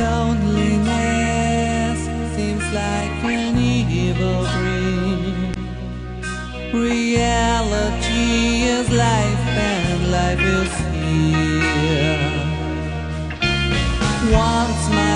Loneliness seems like an evil dream. Reality is life, and life is here. Once my